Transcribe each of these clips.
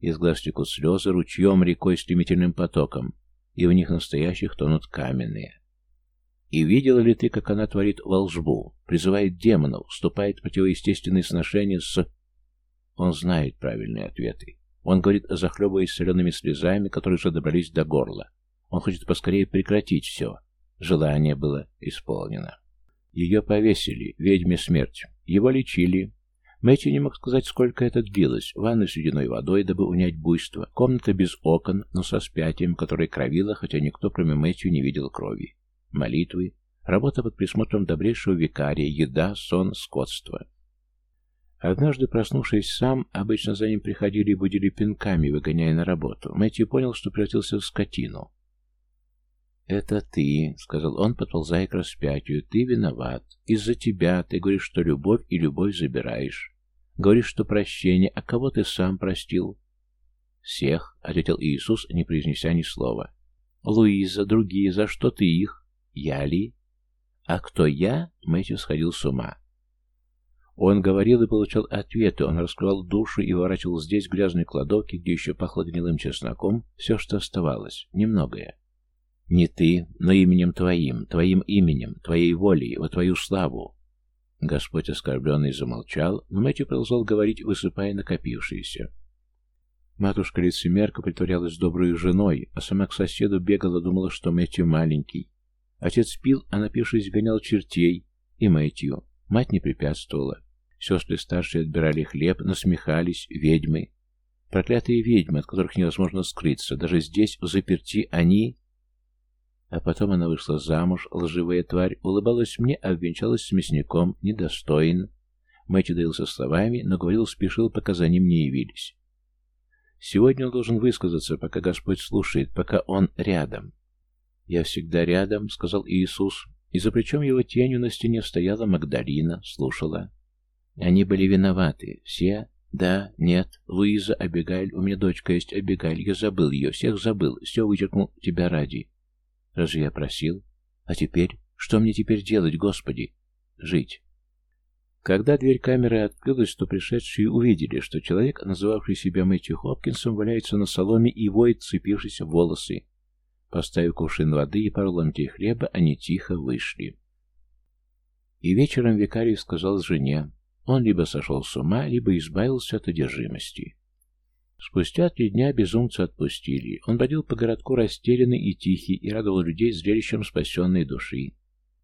Из глаз текут слезы ручьем, рекой, стремительным потоком, и в них настоящих тонут каменные. И видела ли ты, как она творит волжбу, призывает демонов, вступает в противоестественные сношения с... Он знает правильные ответы. Он говорит, захлебываясь солеными слезами, которые уже добрались до горла. Он хочет поскорее прекратить все. Желание было исполнено. Ее повесили, ведьме смерть. Его лечили. Мэтью не мог сказать, сколько это длилось. Ванны с ледяной водой, дабы унять буйство. Комната без окон, но со спятием, которое кровило, хотя никто, кроме Мэтью, не видел крови. Молитвы. Работа под присмотром добрейшего викария. Еда, сон, скотство. Однажды, проснувшись сам, обычно за ним приходили и будили пинками, выгоняя на работу. Мэтью понял, что превратился в скотину. «Это ты», — сказал он, подползая к распятию, — «ты виноват. Из-за тебя ты говоришь, что любовь и любовь забираешь. Говоришь, что прощение, а кого ты сам простил?» «Всех», — ответил Иисус, не произнеся ни слова. «Луиза, другие, за что ты их? Я ли?» «А кто я?» — Мэтью сходил с ума. Он говорил и получал ответы, он раскрывал душу и ворачивал здесь, в грязной где еще пахло гнилым чесноком, все, что оставалось, немногое. Не ты, но именем твоим, твоим именем, твоей волей, во твою славу. Господь оскорбленный замолчал, но Мэтью продолжал говорить, высыпая накопившиеся. Матушка лицемерка притворялась доброй женой, а сама к соседу бегала, думала, что Мэтью маленький. Отец пил, а напившись гонял чертей и Мэтью. Мать не препятствовала. Сестры старшие отбирали хлеб, насмехались, ведьмы. Проклятые ведьмы, от которых невозможно скрыться. Даже здесь, в заперти, они а потом она вышла замуж, лживая тварь, улыбалась мне, обвенчалась с мясником, недостоин. Мэтью давился словами, но говорил, спешил, пока за ним не явились. Сегодня он должен высказаться, пока Господь слушает, пока он рядом. «Я всегда рядом», — сказал Иисус, и за плечом его тенью на стене стояла Магдалина, слушала. Они были виноваты, все, да, нет, Луиза, Абигаль, у меня дочка есть Абигаль, я забыл ее, всех забыл, все вычеркнул тебя ради. Разве я просил? А теперь? Что мне теперь делать, Господи? Жить. Когда дверь камеры открылась, то пришедшие увидели, что человек, называвший себя Мэтью Хопкинсом, валяется на соломе и воет, цепившись в волосы. Поставив кувшин воды и пару ломтей хлеба, они тихо вышли. И вечером викарий сказал жене, он либо сошел с ума, либо избавился от одержимости. Спустя три дня безумца отпустили. Он бродил по городку растерянный и тихий и радовал людей зрелищем спасенной души.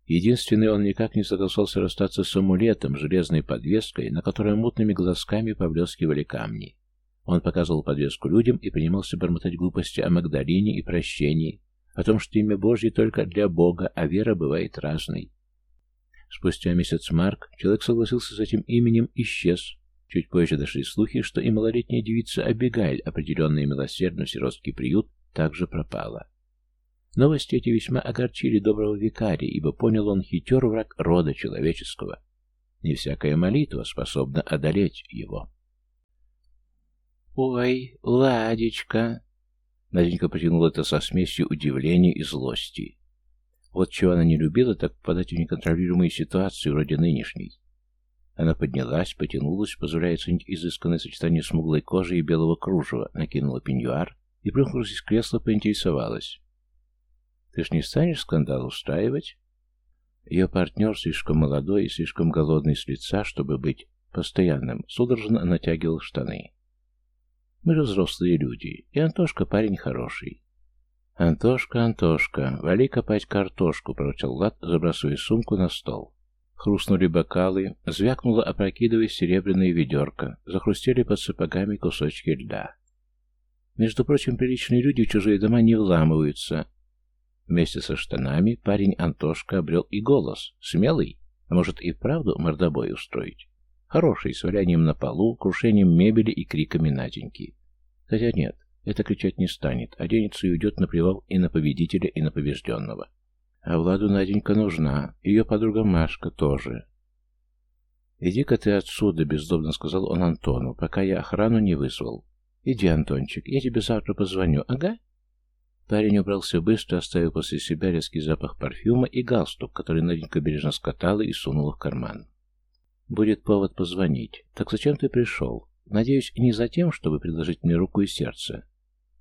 Единственный, он никак не согласился расстаться с амулетом, железной подвеской, на которой мутными глазками поблескивали камни. Он показывал подвеску людям и принимался бормотать глупости о Магдалине и прощении, о том, что имя Божье только для Бога, а вера бывает разной. Спустя месяц Марк, человек согласился с этим именем, исчез, Чуть позже дошли слухи, что и малолетняя девица Абигайль, определенная милосердно в сиротский приют, также пропала. Новости эти весьма огорчили доброго викария, ибо понял он хитер враг рода человеческого. Не всякая молитва способна одолеть его. «Ой, Ладечка!» Наденька протянула это со смесью удивления и злости. Вот чего она не любила, так попадать в неконтролируемые ситуации вроде нынешней. Она поднялась, потянулась, позволяя оценить изысканное сочетание смуглой кожи и белого кружева, накинула пеньюар и, прыгнув из кресла, поинтересовалась. «Ты ж не станешь скандал устраивать?» Ее партнер, слишком молодой и слишком голодный с лица, чтобы быть постоянным, судорожно натягивал штаны. «Мы же взрослые люди, и Антошка парень хороший». «Антошка, Антошка, вали копать картошку», — проворчал Влад, забрасывая сумку на стол. Хрустнули бокалы, звякнуло, опрокидывая серебряное ведерко, захрустели под сапогами кусочки льда. Между прочим, приличные люди в чужие дома не вламываются. Вместе со штанами парень Антошка обрел и голос, смелый, а может и правду мордобой устроить. Хороший, с валянием на полу, крушением мебели и криками Наденьки. Хотя нет, это кричать не станет, оденется и уйдет наплевав и на победителя, и на побежденного. А Владу Наденька нужна, ее подруга Машка тоже. «Иди-ка ты отсюда», — бездобно сказал он Антону, пока я охрану не вызвал. «Иди, Антончик, я тебе завтра позвоню, ага?» Парень убрался быстро, оставив после себя резкий запах парфюма и галстук, который Наденька бережно скатала и сунула в карман. «Будет повод позвонить. Так зачем ты пришел? Надеюсь, не за тем, чтобы предложить мне руку и сердце,